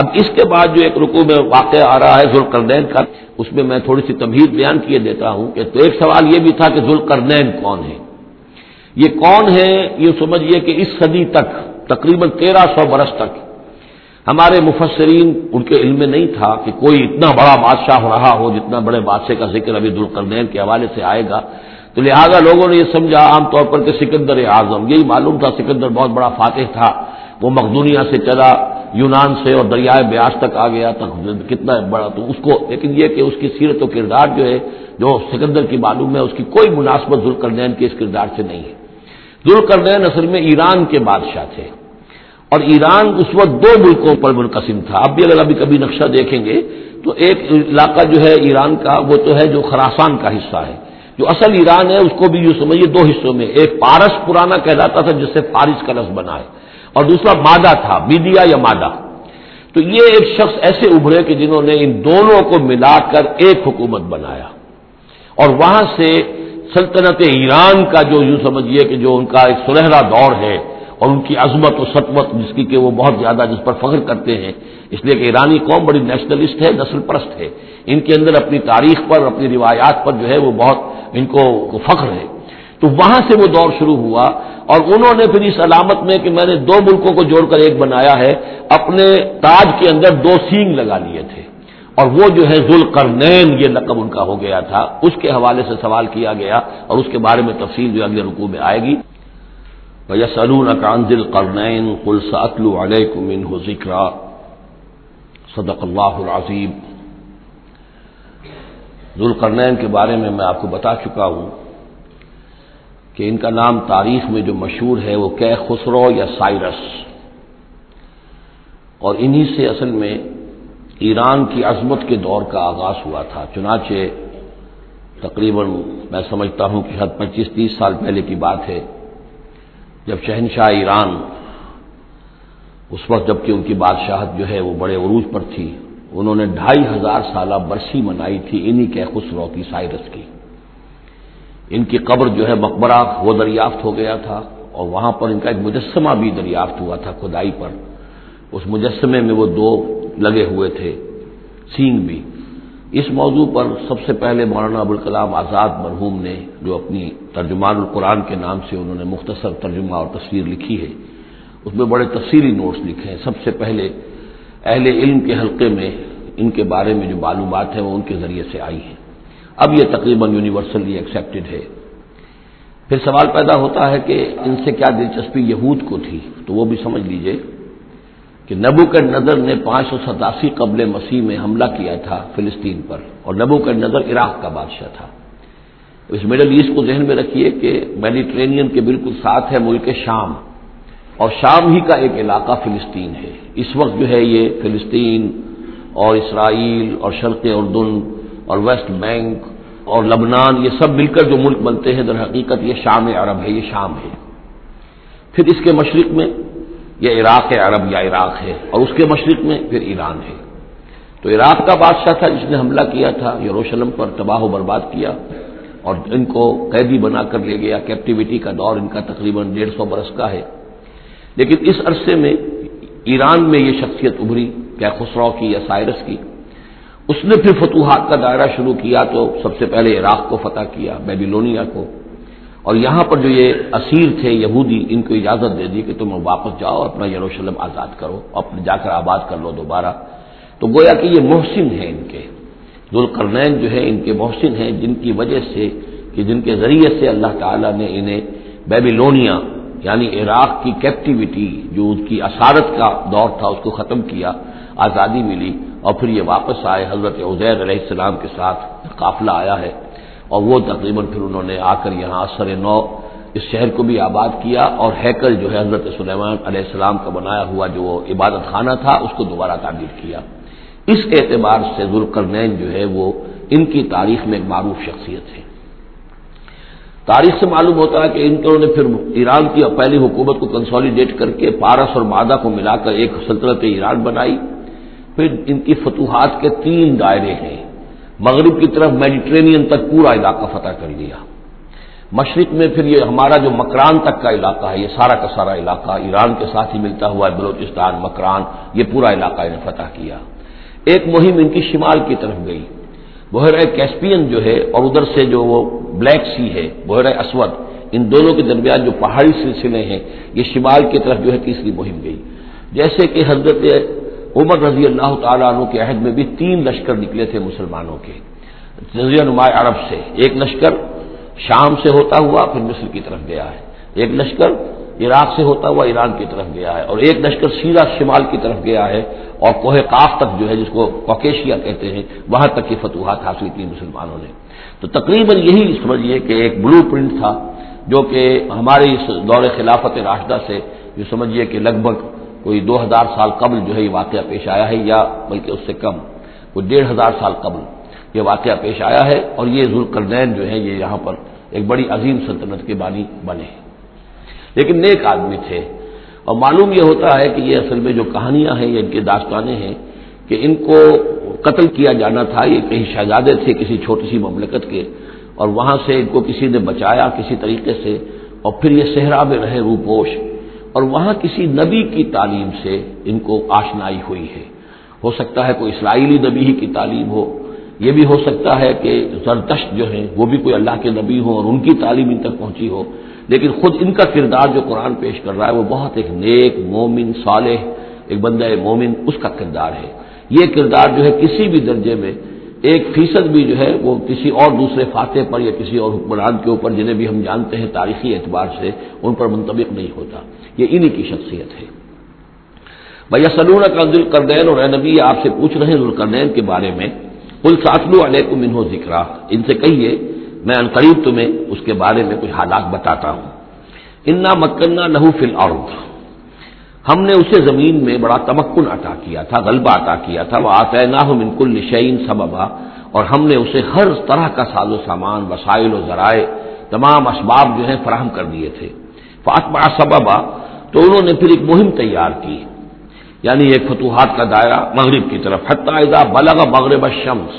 اب اس کے بعد جو ایک رکو میں واقع آ رہا ہے ذوالقرنین کا، اس میں میں تھوڑی سی تمہید بیان کیے دیتا ہوں کہ تو ایک سوال یہ بھی تھا کہ ذوالقرنین کون ہے یہ کون ہے یہ سمجھیے کہ اس صدی تک، تقریباً تیرہ سو برس تک، ہمارے مفسرین ان کے علم میں نہیں تھا کہ کوئی اتنا بڑا بادشاہ ہو رہا ہو جتنا بڑے بادشاہ کا ذکر ابھی ذوالقرنین کے حوالے سے آئے گا۔ تو لہذا لوگوں نے یہ سمجھا عام طور پر کہ سکندر اعظم، یہی معلوم تھا سکندر بہت بڑا فاتح تھا، وہ مقدونیا سے چلا۔ یونان سے اور دریائے بیاس تک آ گیا تک کتنا بڑا تو اس کو لیکن یہ کہ اس کی سیرت و کردار جو ہے، جو سکندر کی معلوم ہے، اس کی کوئی مناسبت ذوالقرنین کے اس کردار سے نہیں ہے۔ ذوالقرنین اصل میں ایران کے بادشاہ تھے۔ اور ایران اس وقت دو ملکوں پر منقسم تھا۔ اب بھی اگر ابھی کبھی نقشہ دیکھیں گے، تو ایک علاقہ جو ہے ایران کا، وہ تو ہے جو خراسان کا حصہ ہے۔ جو اصل ایران ہے، اس کو بھی یوں سمجھیے دو حصوں میں۔ ایک پارس پرانا کہلاتا تھا، جس سے فارس کا لفظ بنا ہے۔ اور دوسرا مادہ تھا، میڈیا یا مادہ۔ تو یہ ایک شخص ایسے ابھرے کہ جنہوں نے ان دونوں کو ملا کر ایک حکومت بنایا۔ اور وہاں سے سلطنت ایران کا جو یوں سمجھیے کہ جو ان کا ایک سنہرا دور ہے اور ان کی عظمت و سطوت جس کی کہ وہ بہت زیادہ جس پر فخر کرتے ہیں، اس لیے کہ ایرانی قوم بڑی نیشنلسٹ ہے نسل پرست ہے۔ ان کے اندر اپنی تاریخ پر، اپنی روایات پر جو ہے وہ بہت ان کو فخر ہے۔ تو وہاں سے وہ دور شروع ہوا۔ اور انہوں نے پھر اس علامت میں کہ میں نے دو ملکوں کو جوڑ کر ایک بنایا ہے، اپنے تاج کے اندر دو سینگ لگا لیے تھے۔ اور وہ جو ہے ذل یہ لقب ان کا ہو گیا تھا۔ اس کے حوالے سے سوال کیا گیا اور اس کے بارے میں تفصیل جو اگلے رقو میں آئے گی۔ سلون اکان دل کرنین علیہ ذکر صدق اللہ العظیم۔ ذوالقرنین کے بارے میں میں آپ کو بتا چکا ہوں۔ کہ ان کا نام تاریخ میں جو مشہور ہے وہ کہ خسرو یا سائرس. اور انہی سے اصل میں ایران کی عظمت کے دور کا آغاز ہوا تھا. چنانچہ تقریباً میں سمجھتا ہوں کہ حد پچیس تیس سال پہلے کی بات ہے، جب شہنشاہ ایران اس وقت جبکہ ان کی بادشاہت جو ہے وہ بڑے عروج پر تھی، انہوں نے ڈھائی ہزار سالہ برسی منائی تھی انہی کے خسرو کی سائرس کی۔ ان کی قبر جو ہے مقبرہ، وہ دریافت ہو گیا تھا اور وہاں پر ان کا ایک مجسمہ بھی دریافت ہوا تھا کھدائی پر۔ اس مجسمے میں وہ دو لگے ہوئے تھے، سینگ بھی۔ اس موضوع پر سب سے پہلے مولانا ابوالکلام آزاد مرحوم نے، جو اپنی ترجمان القرآن کے نام سے انہوں نے مختصر ترجمہ اور تصویر لکھی ہے، اس میں بڑے تفصیلی نوٹس لکھے ہیں۔ سب سے پہلے اہل علم کے حلقے میں ان کے بارے میں جو معلومات ہیں، وہ ان کے ذریعے سے آئی ہیں۔ اب یہ تقریباً یونیورسلی ایکسیپٹڈ ہے۔ پھر سوال پیدا ہوتا ہے کہ ان سے کیا دلچسپی یہود کو تھی؟ تو وہ بھی سمجھ لیجیے کہ نبو کے نظر نے پانچ سو ستاسی قبل مسیح میں حملہ کیا تھا فلسطین پر اور نبو کا نظر عراق کا بادشاہ تھا۔ اس مڈل ایسٹ کو ذہن میں رکھیے کہ میڈیٹرینین کے بالکل ساتھ ہے ملک شام اور شام ہی کا ایک علاقہ فلسطین ہے۔ اس وقت جو ہے یہ فلسطین اور اسرائیل اور شرق اردن اور ویسٹ بینک اور لبنان، یہ سب مل کر جو ملک بنتے ہیں، در حقیقت یہ شام عرب ہے، یہ شام ہے۔ پھر اس کے مشرق میں یہ عراق عرب یا عراق ہے، اور اس کے مشرق میں پھر ایران ہے۔ تو عراق کا بادشاہ تھا جس نے حملہ کیا تھا، یروشلم پر تباہ و برباد کیا، اور ان کو قیدی بنا کر لے گیا۔ کیپٹیوٹی کا دور ان کا تقریباً ڈیڑھ سو برس کا ہے۔ لیکن اس عرصے میں ایران میں یہ شخصیت ابھری، کیا خسرو کی یا سائرس کی اس نے پھر فتوحات کا دائرہ شروع کیا تو سب سے پہلے عراق کو فتح کیا، بیبیلونیا کو۔ اور یہاں پر جو یہ اسیر تھے، یہودی، ان کو اجازت دے دی کہ تم واپس جاؤ اپنا یروشلم آزاد کرو اپنے جا کر آباد کر لو دوبارہ۔ تو گویا کہ یہ محسن ہیں ان کے۔ ذوالقرنین جو ہے ان کے محسن ہیں، جن کی وجہ سے کہ جن کے ذریعے سے اللہ تعالیٰ نے انہیں بیبیلونیا یعنی عراق کی کیپٹیوٹی جو اس کی اثارت کا دور تھا، اس کو ختم کیا، آزادی ملی۔ اور پھر یہ واپس آئے حضرت عزیر علیہ السلام کے ساتھ، قافلہ آیا ہے۔ اور وہ تقریباً پھر انہوں نے آ کر یہاں اثر نو اس شہر کو بھی آباد کیا اور ہیکل جو ہے حضرت سلیمان علیہ السلام کا بنایا ہوا جو عبادت خانہ تھا، اس کو دوبارہ تعبیر کیا۔ اس اعتبار سے ذوالقرنین جو ہے وہ ان کی تاریخ میں ایک معروف شخصیت ہے۔ تاریخ سے معلوم ہوتا ہے کہ ان نے پھر ایران کی پہلی حکومت کو کنسالیڈیٹ کر کے پارس اور مادہ کو ملا کر ایک سلطنت ایران بنائی۔ پھر ان کی فتوحات کے تین دائرے ہیں۔ مغرب کی طرف میڈیٹرینین تک پورا علاقہ فتح کر لیا۔ مشرق میں پھر یہ ہمارا جو مکران تک کا علاقہ ہے، یہ سارا کا سارا علاقہ ایران کے ساتھ ہی ملتا ہوا ہے، بلوچستان، مکران، یہ پورا علاقہ انہیں فتح کیا۔ ایک مہم ان کی شمال کی طرف گئی۔ بحیرہ کیسپین جو ہے اور ادھر سے جو وہ بلیک سی ہے، بحیرہ اسود، ان دونوں کے درمیان جو پہاڑی سلسلے ہیں، یہ شمال کی طرف جو ہے تیسری مہم گئی۔ جیسے کہ حضرت عمر رضی اللہ تعالیٰ عنہ کے عہد میں بھی تین لشکر نکلے تھے مسلمانوں کے۔ نماء عرب سے ایک لشکر شام سے ہوتا ہوا پھر مصر کی طرف گیا ہے۔ ایک لشکر عراق سے ہوتا ہوا ایران کی طرف گیا ہے اور ایک لشکر سیدھا شمال کی طرف گیا ہے اور کوہ کاف تک جو ہے جس کو کوکیشیا کہتے ہیں، وہاں تک کی فتوحات حاصل کی مسلمانوں نے۔ تو تقریباً یہی سمجھیے کہ ایک بلو پرنٹ تھا جو کہ ہمارے اس دور خلافت راشدہ سے، جو سمجھیے کہ لگ بھگ کوئی دو ہزار سال قبل جو ہے یہ واقعہ پیش آیا ہے یا بلکہ اس سے کم، کوئی ڈیڑھ ہزار سال قبل یہ واقعہ پیش آیا ہے اور یہ ذوالقرنین جو ہے یہ یہاں پر ایک بڑی عظیم سلطنت کے بانی بنے لیکن نیک آدمی تھے۔ اور معلوم یہ ہوتا ہے کہ یہ اصل میں جو کہانیاں ہیں، یہ ان کے داستانیں ہیں کہ ان کو قتل کیا جانا تھا، یہ کہیں شہزادے تھے کسی چھوٹی سی مملکت کے اور وہاں سے ان کو کسی نے بچایا کسی طریقے سے اور پھر یہ صحرا میں رہے روپوش۔ اور وہاں کسی نبی کی تعلیم سے ان کو آشنائی ہوئی ہے۔ ہو سکتا ہے کوئی اسرائیلی نبی ہی کی تعلیم ہو۔ یہ بھی ہو سکتا ہے کہ زردشت جو ہیں، وہ بھی کوئی اللہ کے نبی ہوں اور ان کی تعلیم ان تک پہنچی ہو۔ لیکن خود ان کا کردار جو قرآن پیش کر رہا ہے، وہ بہت ایک نیک مومن صالح، ایک بندہ مومن، اس کا کردار ہے۔ یہ کردار جو ہے کسی بھی درجے میں ایک فیصد بھی جو ہے وہ کسی اور دوسرے فاتح پر یا کسی اور حکمران کے اوپر جنہیں بھی ہم جانتے ہیں تاریخی اعتبار سے ان پر منطبق نہیں ہوتا۔ یہ انہی کی شخصیت ہے۔ بھیا سلون کا ذوالقرنین اور نبی آپ سے پوچھ رہے ہیں ذوالقرنین کے بارے میں۔ کل ساتلو علیہ کو ذکر ان سے کہیے، میں انقریب تمہیں اس کے بارے میں کچھ حالات بتاتا ہوں۔ انا مکنہ لہو فل اور ہم نے اسے زمین میں بڑا تمکن عطا کیا تھا، غلبہ عطا کیا تھا وہ آتے نہ ہو منکل نشین سببا، اور ہم نے اسے ہر طرح کا ساز و سامان، وسائل و ذرائع، تمام اسباب جو ہیں، فراہم کر دیے تھے۔ فاطمہ سببا، تو انہوں نے پھر ایک مہم تیار کی۔ یعنی ایک فتوحات کا دائرہ مغرب کی طرف۔ حتیٰ بلغ مغرب الشمس،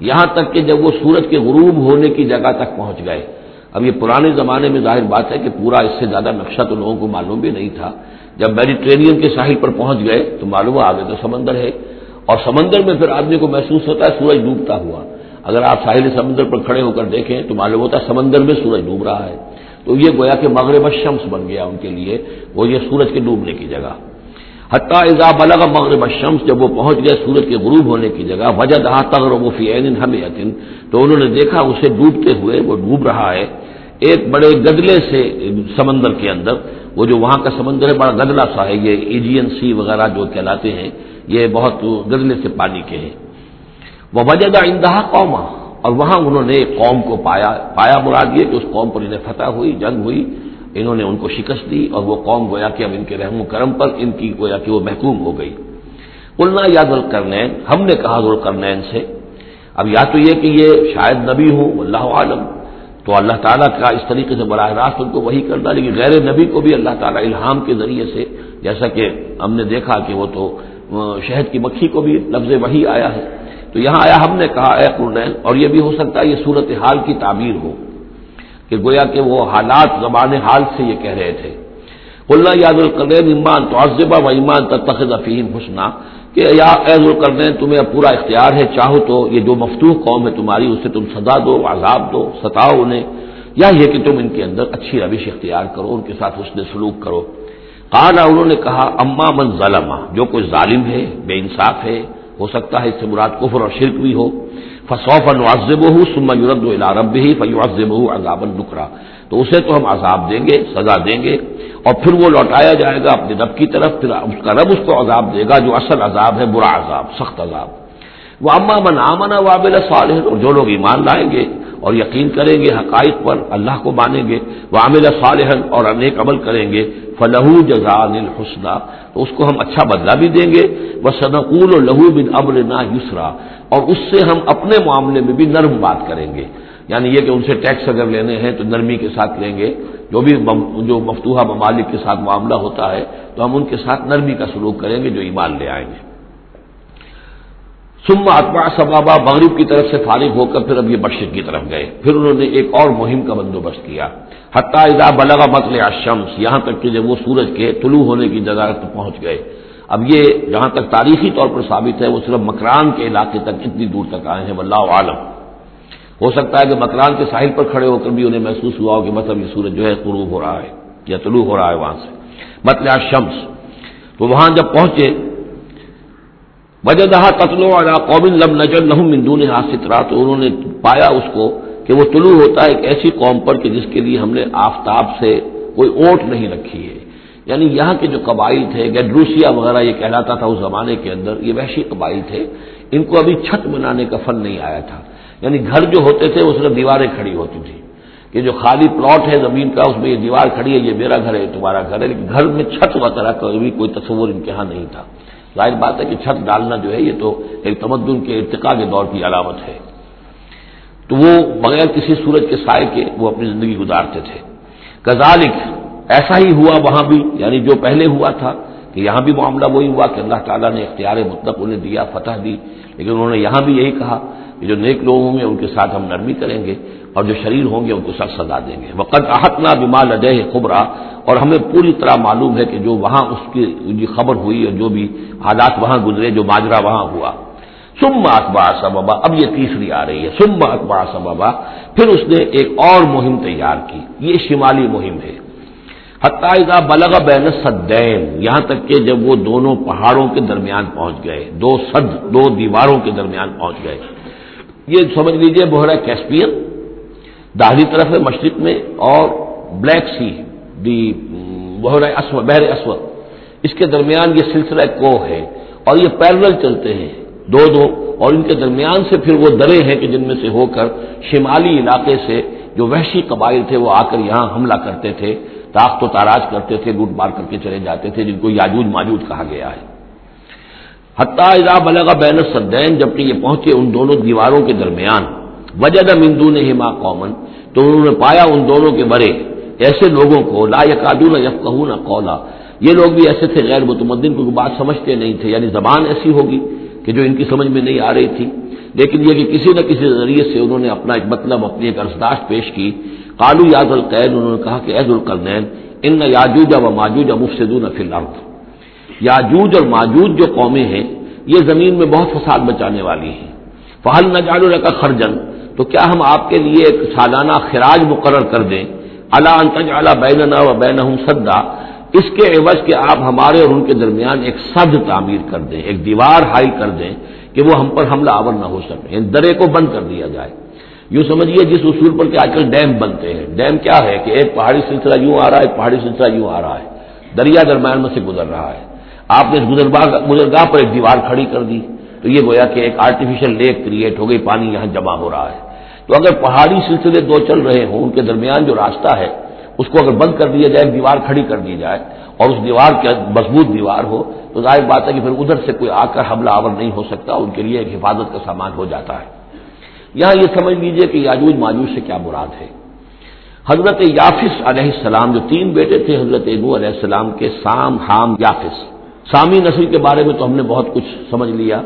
یہاں تک کہ جب وہ سورج کے غروب ہونے کی جگہ تک پہنچ گئے۔ اب یہ پرانے زمانے میں ظاہر بات ہے کہ پورا اس سے زیادہ نقشہ تو لوگوں کو معلوم بھی نہیں تھا۔ جب میڈیٹرینین کے ساحل پر پہنچ گئے تو معلوم آگے تو سمندر ہے اور سمندر میں پھر آدمی کو محسوس ہوتا ہے سورج ڈوبتا ہوا۔ اگر آپ ساحل سمندر پر کھڑے ہو کر دیکھیں تو معلوم ہوتا ہے سمندر میں سورج ڈوب رہا ہے۔ تو یہ گویا کہ مغرب الشمس بن گیا ان کے لیے، وہ یہ سورج کے ڈوبنے کی جگہ۔ حتیٰ اضا بلغ مغرب شمس جب وہ پہنچ گیا سورج کے غروب ہونے کی جگہ وجہ دہا تغر و فین ہم تو انہوں نے دیکھا اسے ڈوبتے ہوئے وہ ڈوب رہا ہے۔ ایک بڑے گدلے سے سمندر کے اندر۔ وہ جو وہاں کا سمندر ہے، بڑا گدلا سا ہے۔ یہ ایجین سی وغیرہ جو کہلاتے ہیں، یہ بہت گدلے سے پانی کے ہیں۔ وہ وجہ اندہا قوما۔ اور وہاں انہوں نے قوم کو پایا پایا مراد یہ کہ اس قوم پر انہیں فتح ہوئی، جنگ ہوئی۔ انہوں نے ان کو شکست دی اور وہ قوم گویا کہ اب ان کے رحم و کرم پر ان کی گویا کہ وہ محکوم ہو گئی۔ قلنا یا ذوالقرنین ہم نے کہا ذوالقرنین سے۔ اب یا تو یہ کہ یہ شاید نبی ہوں اللہ عالم تو اللہ تعالیٰ کا اس طریقے سے براہ راست ان کو وہی کرنا، لیکن غیر نبی کو بھی اللہ تعالیٰ الہام کے ذریعے سے، جیسا کہ ہم نے دیکھا کہ وہ تو شہد کی مکھی کو بھی لفظ وہی آیا ہے۔ تو یہاں آیا، ہم نے کہا، اے قرنین، اور یہ بھی ہو سکتا ہے یہ صورت حال کی تعبیر ہو، کہ گویا کہ وہ حالات زبان حال سے یہ کہہ رہے تھے۔ اللہ یاد القرین ایمان تو عزبہ و ایمان تخذ افیم حسنا۔ کہ یا ایز القرنین تمہیں اب پورا اختیار ہے، چاہو تو یہ جو مفتوح قوم ہے تمہاری اسے تم سزا دو، عذاب دو، ستاؤ انہیں۔ یا یہ کہ تم ان کے اندر اچھی روش اختیار کرو، ان کے ساتھ حسن سلوک کرو۔ قالا انہوں نے کہا، اما من ظلم جو کوئی ظالم ہے، بے انصاف ہے ہو سکتا ہے اس سے مراد کفر اور شرک بھی ہو۔ فصوف نعذب ہوں سما یورد العرب ہی فیوزب عذاب النکرا تو اسے تو ہم عذاب دیں گے، سزا دیں گے اور پھر وہ لوٹایا جائے گا اپنے رب کی طرف، پھر اس کا رب اس کو عذاب دے گا جو اصل عذاب ہے، برا عذاب، سخت عذاب۔ وہ اما من آمنا وابل صالح اور جو لوگ ایمان لائیں گے اور یقین کریں گے حقائق پر، اللہ کو مانیں گے۔ وہ عامل صالح اور انیک عمل کریں گے۔ فلح جزان الحسنہ تو اس کو ہم اچھا بدلہ بھی دیں گے۔ وہ صدقول و لہو بن امر نہ یسرا اور اس سے ہم اپنے معاملے میں بھی نرم بات کریں گے۔ یعنی یہ کہ ان سے ٹیکس اگر لینے ہیں تو نرمی کے ساتھ لیں گے۔ جو بھی جو مفتوحہ ممالک کے ساتھ معاملہ ہوتا ہے تو ہم ان کے ساتھ نرمی کا سلوک کریں گے جو ایمان لے آئیں گے۔ سما اتبا سبابا مغرب کی طرف سے فارغ ہو کر پھر اب یہ مشرق کی طرف گئے۔ پھر انہوں نے ایک اور مہم کا بندوبست کیا۔ حتیٰ اذا بلغ مطلع الشمس، یہاں تک کہ جب وہ سورج کے طلوع ہونے کی جگہ تک پہنچ گئے۔ اب یہ جہاں تک تاریخی طور پر ثابت ہے، وہ صرف مکران کے علاقے تک اتنی دور تک آئے ہیں، واللہ عالم ہو سکتا ہے کہ مکران کے ساحل پر کھڑے ہو کر بھی انہیں محسوس ہوا ہو کہ مطلب یہ سورج جو ہے غروب ہو رہا ہے، یا طلوع ہو رہا ہے وہاں سے۔ مطلع شمس تو وہاں جب پہنچے وجہ دہا قتل قوم لم نجر نہ مندون سترا تو انہوں نے پایا اس کو کہ وہ طلوع ہوتا ہے ایک ایسی قوم پر کہ جس کے لیے ہم نے آفتاب سے کوئی اوٹ نہیں رکھی ہے۔ یعنی یہاں کے جو قبائل تھے، گیڈروسیا وغیرہ یہ کہلاتا تھا اس زمانے کے اندر، یہ وحشی قبائل تھے، ان کو ابھی چھت بنانے کا فن نہیں آیا تھا۔ یعنی گھر جو ہوتے تھے، اس میں دیواریں کھڑی ہوتی تھی کہ جو خالی پلاٹ ہے زمین کا، اس میں یہ دیوار کھڑی ہے، یہ میرا گھر ہے تمہارا گھر ہے، لیکن گھر میں چھت وغیرہ کا بھی کوئی تصور ان کے یہاں نہیں تھا۔ ظاہر بات ہے کہ چھت ڈالنا جو ہے یہ تو ایک تمدن کے ارتقا کے دور کی علامت ہے۔ تو وہ بغیر کسی سورج کے سائے کے وہ اپنی زندگی گزارتے تھے۔ کزالک ایسا ہی ہوا وہاں بھی یعنی جو پہلے ہوا تھا، کہ یہاں بھی معاملہ وہی ہوا کہ اللہ تعالیٰ نے اختیار مطلب انہیں دیا، فتح دی۔ لیکن انہوں نے یہاں بھی یہی کہا کہ جو نیک لوگ ہوں گے ان کے ساتھ ہم نرمی کریں گے اور جو شریر ہوں گے ان کو سخت سزا دیں گے۔ وقت احت نہ بیمار لدے خبرا اور ہمیں پوری طرح معلوم ہے کہ جو وہاں اس کی خبر ہوئی اور جو بھی حالات وہاں گزرے، جو ماجرا وہاں ہوا۔ سم اخبار سببا۔ اب یہ تیسری آ رہی ہے۔ سم اخبار سببا۔ پھر اس نے ایک اور مہم تیار کی۔ یہ شمالی مہم ہے۔ حتائزہ بلغ بین سدین یہاں تک کہ جب وہ دونوں پہاڑوں کے درمیان پہنچ گئے۔ دو سد دو دیواروں کے درمیان پہنچ گئے۔ یہ سمجھ لیجیے بحرہ کیسپین داہلی طرف ہے، مشرق میں، اور بلیک سی دی، بحر اسود بحر اسود۔ اس کے درمیان یہ سلسلہ کو ہے، اور یہ پیرل چلتے ہیں، دو دو۔ اور ان کے درمیان سے پھر وہ درے ہیں کہ جن میں سے ہو کر شمالی علاقے سے جو وحشی قبائل تھے، وہ آ کر یہاں حملہ کرتے تھے، تاخت و تاراج کرتے تھے، لوٹ مار کر کے چلے جاتے تھے، جن کو یاجوج ماجوج کہا گیا ہے۔ حتیٰ اذا بلغ بین الصدین، جبکہ یہ پہنچے ان دونوں دیواروں کے درمیان۔ وجد مندون ہما قومن تو انہوں نے پایا ان دونوں کے بڑے، ایسے لوگوں کو لا یقادون یفقہون قولا۔ یہ لوگ بھی ایسے تھے، غیر متمدن کو بات سمجھتے نہیں تھے یعنی زبان ایسی ہوگی کہ جو ان کی سمجھ میں نہیں آ رہی تھی۔ لیکن یہ کہ کسی نہ کسی ذریعے سے انہوں نے اپنا ایک مطلب اپنی ایک ارسداشت پیش کی۔ کالو یاد القید انہوں نے کہا کہ عید القرنین، ان نہ و ماجوجا مفسدون فی الارض۔ یاجوج اور ماجوج جو قومیں ہیں، یہ زمین میں بہت فساد بچانے والی ہیں۔ فہل نہ جالو رکھا خرجن تو کیا ہم آپ کے لیے ایک سالانہ خراج مقرر کر دیں؟ اللہ انتج اعلیٰ بین و بین سدا۔ اس کے عوض کہ آپ ہمارے اور ان کے درمیان ایک سد تعمیر کر دیں، ایک دیوار ہائی کر دیں کہ وہ ہم پر حملہ آور نہ ہو سکے یعنی درے کو بند کر دیا جائے۔ یوں سمجھیے جس اصول پر کہ آج کل ڈیم بنتے ہیں۔ ڈیم کیا ہے کہ ایک پہاڑی سلسلہ یوں آ رہا ہے، ایک پہاڑی سلسلہ یوں آ رہا ہے۔ دریا درمیان میں سے گزر رہا ہے۔ آپ نے اس گزرگاہ پر ایک دیوار کھڑی کر دی۔ تو یہ گویا کہ ایک آرٹیفیشل لیک کریٹ ہو گئی، پانی یہاں جمع ہو رہا ہے۔ تو اگر پہاڑی سلسلے دو چل رہے ہوں، ان کے درمیان جو راستہ ہے، اس کو اگر بند کر دیا جائے، دیوار کھڑی کر دی جائے اور اس دیوار کے مضبوط دیوار ہو، تو ظاہر بات ہے کہ پھر ادھر سے کوئی آ کر حملہ آور نہیں ہو سکتا، ان کے لیے ایک حفاظت کا سامان ہو جاتا ہے۔ یہاں یہ سمجھ لیجیے کہ یاجوج ماجوج سے کیا مراد ہے۔ حضرت یافس علیہ السلام، جو تین بیٹے تھے، حضرت ابو علیہ السلام کے سام، حام، یافس۔ سامی نسل کے بارے میں تو ہم نے بہت کچھ سمجھ لیا۔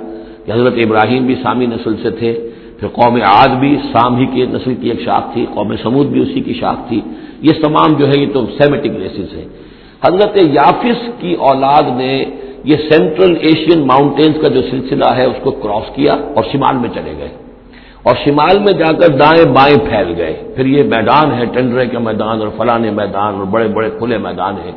کہ حضرت ابراہیم بھی سامی نسل سے تھے، پھر قوم عاد بھی سام ہی کی نسل کی ایک شاخ تھی، قوم سمود بھی اسی کی شاخ تھی۔ یہ تمام جو ہے یہ تو سیمیٹک ریسز ہے حضرت یافس کی اولاد نے یہ سینٹرل ایشین ماؤنٹینز کا جو سلسلہ ہے، اس کو کراس کیا اور شمال میں چلے گئے۔ اور شمال میں جا کر دائیں بائیں پھیل گئے۔ پھر یہ میدان ہے، ٹنڈرے کے میدان اور فلانے میدان اور بڑے بڑے کھلے میدان ہیں۔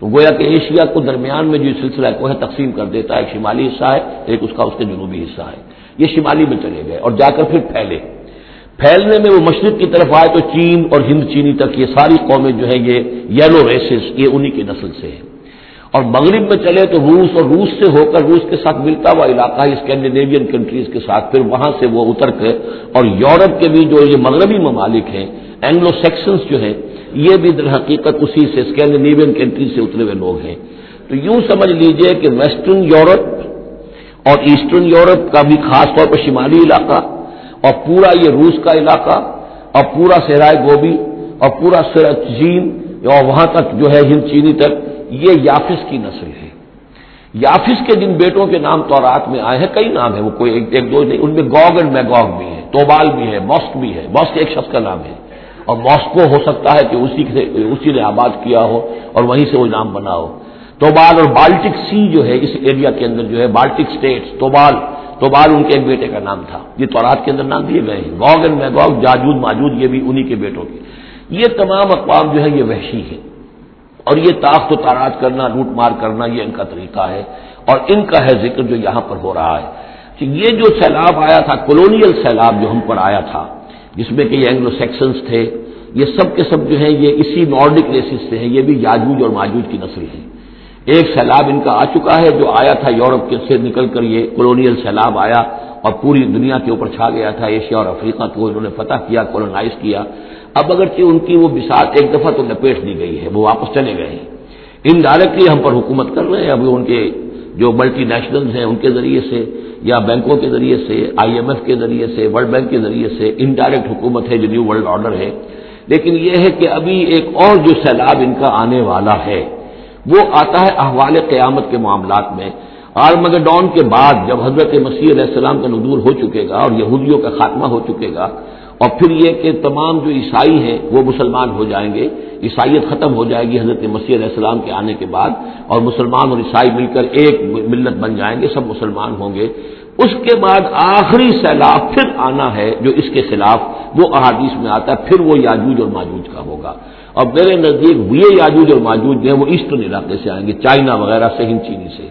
تو گویا کہ ایشیا کو درمیان میں جو سلسلہ کو ہے تقسیم کر دیتا ہے، ایک شمالی حصہ ہے، ایک اس کا اس کے جنوبی حصہ ہے۔ یہ شمالی میں چلے گئے اور جا کر پھر پھیلے۔ پھیلنے میں وہ مشرق کی طرف آئے تو چین اور ہند چینی تک یہ ساری قومیں جو ہے یہ یلو ریسز یہ انہی کی نسل سے ہے اور مغرب میں چلے تو روس اور روس سے ہو کر روس کے ساتھ ملتا ہوا علاقہ ہے اسکینڈینیوین کنٹریز کے ساتھ۔ پھر وہاں سے وہ اتر کے اور یورپ کے بھی جو یہ مغربی ممالک ہیں اینگلو سیکشنز جو ہیں یہ بھی در حقیقت اسی سے اسکینڈینیوین کنٹریز سے اترے ہوئے لوگ ہیں۔ تو یوں سمجھ لیجیے کہ ویسٹرن یورپ اور ایسٹرن یورپ کا بھی خاص طور پر شمالی علاقہ اور پورا یہ روس کا علاقہ اور پورا سہرائے گوبی اور پورا چین اور وہاں تک جو ہے ہند چینی تک، یہ یافس کی نسل ہے۔ یافس کے جن بیٹوں کے نام تورات میں آئے ہیں، کئی نام ہیں، وہ کوئی ایک ایک دو نہیں، ان میں گوگ اینڈ میگوگ بھی ہے توبال بھی ہے ماسک بھی ہے ماسک ایک شخص کا نام ہے۔ اور ماسکو ہو سکتا ہے کہ اسی سے اسی نے آباد کیا ہو اور وہیں سے وہ نام بنا ہو۔ توبال اور بالٹک سی جو ہے، اس ایریا کے اندر جو ہے، بالٹک اسٹیٹس توبال توبال ان کے ایک بیٹے کا نام تھا۔ یہ تورات کے اندر نام دیے گئے ہیں۔ گوگ اینڈ میگوگ جاجود، ماجود، یہ بھی انہی کے بیٹوں کے۔ یہ تمام اقوام جو ہے یہ وحشی ہے اور یہ تاخت و تاراج کرنا، لوٹ مار کرنا، یہ ان کا طریقہ ہے۔ اور ان کا ہے ذکر جو یہاں پر ہو رہا ہے۔ کہ یہ جو سیلاب آیا تھا کولونیل سیلاب جو ہم پر آیا تھا جس میں کہ یہ اینگلو سیکشنس تھے، یہ سب کے سب جو ہے یہ اسی نارڈک ریسس سے ہیں۔ یہ بھی یاجوج اور ماجوج کی نسل ہے ایک سیلاب ان کا آ چکا ہے جو آیا تھا یورپ کے سے نکل کر یہ کولونیل سیلاب آیا اور پوری دنیا کے اوپر چھا گیا تھا۔ ایشیا اور افریقہ کو انہوں نے فتح کیا کولونائز کیا۔ اب اگرچہ ان کی وہ بساط ایک دفعہ تو لپیٹ دی گئی ہے، وہ واپس چلے گئے ہیں۔ انڈائریکٹلی ہم پر حکومت کر رہے ہیں۔ ابھی ان کے جو ملٹی نیشنلز ہیں، ان کے ذریعے سے یا بینکوں کے ذریعے سے، آئی ایم ایف کے ذریعے سے، ورلڈ بینک کے ذریعے سے انڈائریکٹ حکومت ہے، جو نیو ورلڈ آرڈر ہے۔ لیکن یہ ہے کہ ابھی ایک اور جو سیلاب ان کا آنے والا ہے، وہ آتا ہے احوال قیامت کے معاملات میں۔ آرمگڈون کے بعد جب حضرت مسیح علیہ السلام کا ندور ہو چکے گا اور یہودیوں کا خاتمہ ہو چکے گا، اور پھر یہ کہ تمام جو عیسائی ہیں، وہ مسلمان ہو جائیں گے۔ عیسائیت ختم ہو جائے گی حضرت مسیح علیہ السلام کے آنے کے بعد، اور مسلمان اور عیسائی مل کر ایک ملت بن جائیں گے، سب مسلمان ہوں گے۔ اس کے بعد آخری سیلاب پھر آنا ہے جو اس کے خلاف وہ احادیث میں آتا ہے، پھر وہ یاجوج اور ماجوج کا ہوگا۔ اور میرے نزدیک یہ یاجوج اور ماجوج جو ہے وہ ایسٹرن علاقے سے آئیں گے، چائنا وغیرہ سے، ہند، چینی سے۔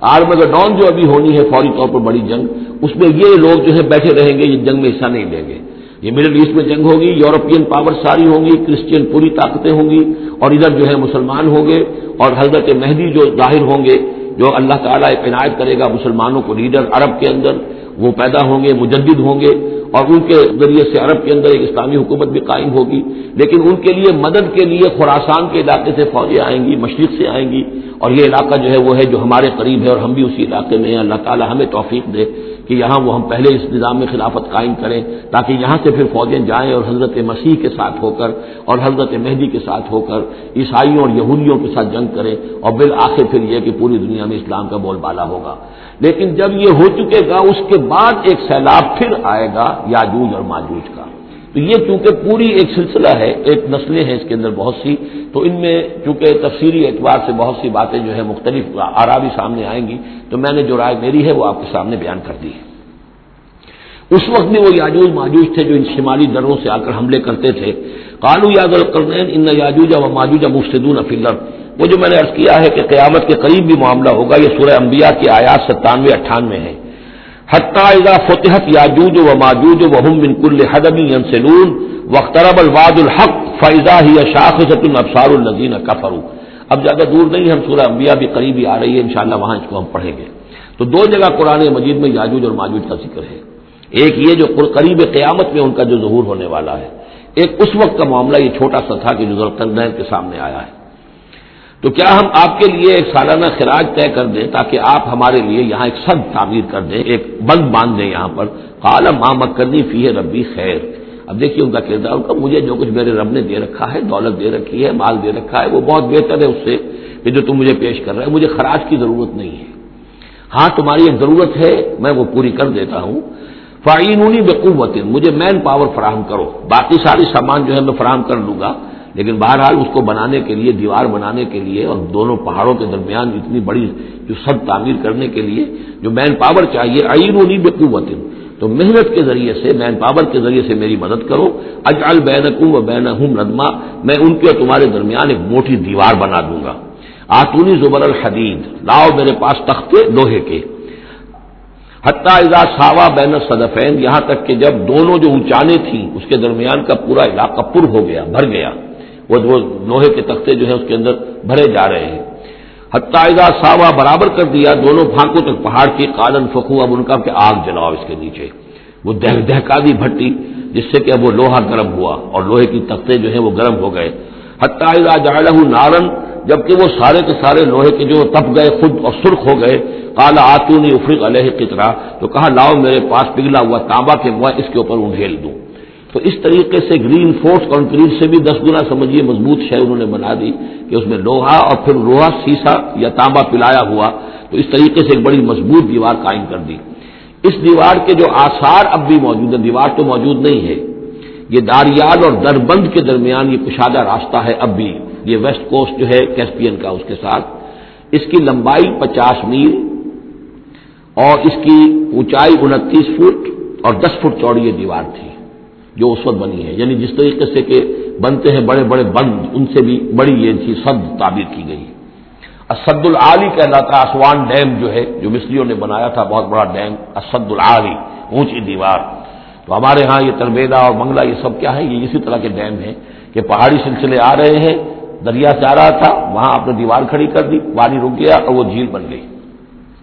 آرمگڈون جو ابھی ہونی ہے، فوری طور پر بڑی جنگ، اس میں یہ لوگ جو ہے بیٹھے رہیں گے، یہ جنگ میں حصہ نہیں لیں گے۔ یہ مڈل ایسٹ میں جنگ ہوگی، یورپین پاور ساری ہوں گی، کرسچین پوری طاقتیں ہوں گی، اور ادھر جو ہے مسلمان ہوں گے، اور حضرت مہدی جو ظاہر ہوں گے جو اللہ تعالیٰ ایک عنایت کرے گا مسلمانوں کو لیڈر عرب کے اندر، وہ پیدا ہوں گے، مجدد ہوں گے، اور ان کے ذریعے سے عرب کے اندر ایک اسلامی حکومت بھی قائم ہوگی۔ لیکن ان کے لیے مدد کے لیے خوراسان کے علاقے سے فوجیں آئیں گی، مشرق سے آئیں گی، اور یہ علاقہ جو ہے وہ ہے جو ہمارے قریب ہے اور ہم بھی اسی علاقے میں ہیں۔ اللہ تعالیٰ ہمیں توفیق دے۔ کہ یہاں وہ ہم پہلے اس نظام میں خلافت قائم کریں تاکہ یہاں سے پھر فوجیں جائیں اور حضرت مسیح کے ساتھ ہو کر اور حضرت مہدی کے ساتھ ہو کر عیسائیوں اور یہودیوں کے ساتھ جنگ کریں اور بالآخر پھر یہ کہ پوری دنیا میں اسلام کا بول بالا ہوگا۔ لیکن جب یہ ہو چکے گا، اس کے بعد ایک سیلاب پھر آئے گا، یاجوج اور ماجوج کا۔ تو یہ چونکہ پوری ایک سلسلہ ہے، ایک نسلیں ہیں اس کے اندر بہت سی، تو ان میں چونکہ تفصیلی اعتبار سے بہت سی باتیں جو ہے مختلف آرابی سامنے آئیں گی، تو میں نے جو رائے میری ہے وہ آپ کے سامنے بیان کر دی ہے۔ اس وقت میں وہ یاجوج ماجوج تھے جو ان شمالی دروں سے آ کر حملے کرتے تھے۔ کالو یاد القرنین ان یاجوجا و ماجوجا مفسدون افلر وہ جو میں نے عرض کیا ہے کہ قیامت کے قریب بھی معاملہ ہوگا، یہ سورہ انبیاء کی آیات ستانوے اٹھانوے ہے حتیٰ اذا فتحت یاجوج و ماجوج و ہم من کل حدمی ینسلون وقترب الواد الحق فیضا ہی شاخصۃ الابصار النزین کفرو اب زیادہ دور نہیں ہم سورہ انبیاء بھی قریب ہی آ رہی ہے، انشاءاللہ وہاں اس کو ہم پڑھیں گے۔ تو دو جگہ قرآن مجید میں یاجوج اور ماجوج کا ذکر ہے۔ ایک یہ جو قریب قیامت میں ان کا جو ظہور ہونے والا ہے۔ ایک اس وقت کا معاملہ یہ چھوٹا سا تھا کہ جو ضرورت کے سامنے آیا ہے۔ تو کیا ہم آپ کے لیے ایک سالانہ خراج طے کر دیں تاکہ آپ ہمارے لیے یہاں ایک سد تعمیر کر دیں، ایک بند باندھ دیں یہاں پر؟ کالم ماں مکنی فی ہے ربی خیر اب دیکھیے ان کا کردار، ان کا مجھے جو کچھ میرے رب نے دے رکھا ہے، دولت دے رکھی ہے، مال دے رکھا ہے، وہ بہت بہتر ہے اس سے کہ جو تم مجھے پیش کر رہے مجھے خراج کی ضرورت نہیں ہے۔ ہاں تمہاری ایک ضرورت ہے، میں وہ پوری کر دیتا ہوں۔ فائنونی بقوت، مجھے مین پاور فراہم کرو۔ باقی ساری سامان جو ہے میں فراہم کر لوں گا۔ لیکن بہرحال اس کو بنانے کے لیے، دیوار بنانے کے لیے اور دونوں پہاڑوں کے درمیان اتنی بڑی جو سب تعمیر کرنے کے لیے جو مین پاور چاہیے عینونی بقوت تو محنت کے ذریعے سے مین پاور کے ذریعے سے میری مدد کرو۔ اجال بین و بین ہوں ردما میں ان کے تمہارے درمیان ایک موٹی دیوار بنا دوں گا۔ آتونی زبر الحدید۔ لاؤ میرے پاس تختے لوہے کے۔ حتیٰ اذا ساوا بین صدفین یہاں تک کہ جب دونوں جو اونچانے تھیں، اس کے درمیان کا پورا علاقہ پر ہو گیا، بھر گیا۔ وہ لوہے کے تختے جو ہے اس کے اندر بھرے جا رہے ہیں۔ حتیٰ اذا ساوا برابر کر دیا، دونوں پھانکوں تک پہاڑ کی کالن فخو، اب ان کا کہ آگ جلاؤ اس کے نیچے۔ وہ دہ دہکا دی بھٹی، جس سے کہ اب وہ لوہا گرم ہوا اور لوہے کی تختے جو ہیں وہ گرم ہو گئے۔ حتیٰ اذا جالہ نارن، جبکہ وہ سارے کے سارے لوہے کے جو تپ گئے، خود اور سرخ ہو گئے۔ کالا آتونی افریق علیہ کترا تو کہا، لاؤ میرے پاس پگھلا ہوا تانبا کے ہوا اس کے اوپر انڈھیل دوں۔ تو اس طریقے سے گرین فورس کانکریٹ سے بھی دس گنا سمجھیے مضبوط شہر انہوں نے بنا دی کہ اس میں لوہا اور پھر لوہا سیسا یا تانبا پلایا ہوا، تو اس طریقے سے ایک بڑی مضبوط دیوار قائم کر دی۔ اس دیوار کے جو آثار اب بھی موجود ہیں، دیوار تو موجود نہیں ہے، یہ داریال اور دربند کے درمیان یہ کشادہ راستہ ہے اب بھی۔ یہ ویسٹ کوسٹ جو ہے کیسپین کا اس کے ساتھ۔ اس کی لمبائی پچاس میل اور اس کی اونچائی انتیس فٹ اور دس فٹ چوڑی یہ دیوار تھی۔ جو اس وقت بنی ہے۔ یعنی جس طریقے سے کہ بنتے ہیں بڑے بڑے بند، ان سے بھی بڑی یہ تھی سد تعبیر کی گئی۔ اسد العلی کہلاتا اسوان ڈیم جو ہے، جو مصریوں نے بنایا تھا، بہت بڑا ڈیم اسد العلی اونچی دیوار۔ تو ہمارے ہاں یہ تربیدا اور منگلہ یہ سب کیا ہے؟ یہ اسی طرح کے ڈیم ہیں کہ پہاڑی سلسلے آ رہے ہیں، دریا سے آ رہا تھا، وہاں آپ نے دیوار کھڑی کر دی، پانی رک گیا اور وہ جھیل بن گئی۔